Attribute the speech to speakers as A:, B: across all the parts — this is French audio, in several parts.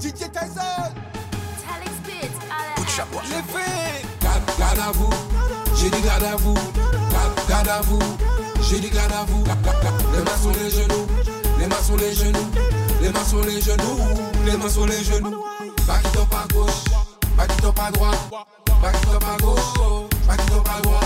A: DJ Tyson. J'ai fait.
B: Garde, garde à vous, j'ai dit garde à vous, garde, garde à vous, j'ai dit garde à vous. Les mains sur les genoux, les mains sur les genoux, les mains sur les genoux, les mains sur les genoux. Pas qui top à gauche, qui top à droite, qui top à gauche, qui top à droite.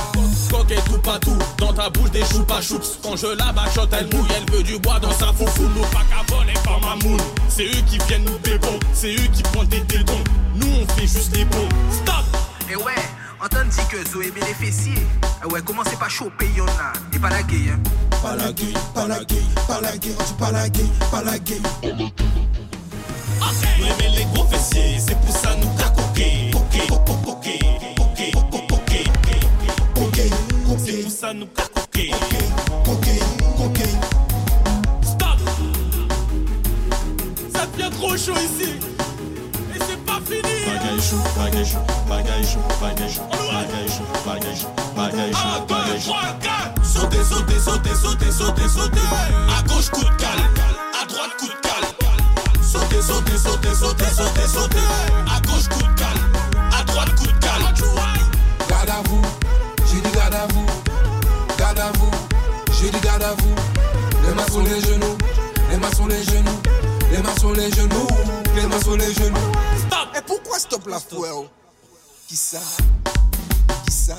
C: Coq et tout pas tout, dans ta bouche des choupa choups. Quand je la bachote, elle mouille, elle veut du bois dans sa foufou. Nous pas qu'à voler par ma moule. C'est eux qui viennent nous bébons, c'est eux qui pointent des tétons. Nous on fait juste les bons. Stop!
D: Et ouais, on dit que Zoé met les fessiers. Ah ouais, commencez pas choper, y'en a. Et pas la gay, hein.
B: Pas la gay, pas la gay, pas la gay, on dit pas la gay, pas la gay.
C: Nous aimer les gros fessiers, c'est pour ça nous qu'a coqué. Coqué, coqué, coqué, coqué, coqué, coqué. C'est pour ça nous qu'a trop chaud ici. Et c'est pas fini.
E: Bagay chaud, bagay chaud, bagay chaud, bagay chaud, bagay chaud, bagay chaud, bagay chaud,
C: 1, 2,
E: bagay chaud.
C: 3, 4 Sautez, sautez, sautez, sautez, sautez, sautez. À gauche coup de cale, à droite coup de cale. Sautez, sautez, sautez, sautez, sautez, sautez. À gauche coup de cale, à droite coup de cale.
B: Garde à vous, j'ai dit garde à vous, garde à vous, j'ai dit garde à vous. Les mains sur les genoux, les genoux, les mains sur les genoux.
A: Et pourquoi stop la foi? oh? Qui ça? Qui ça?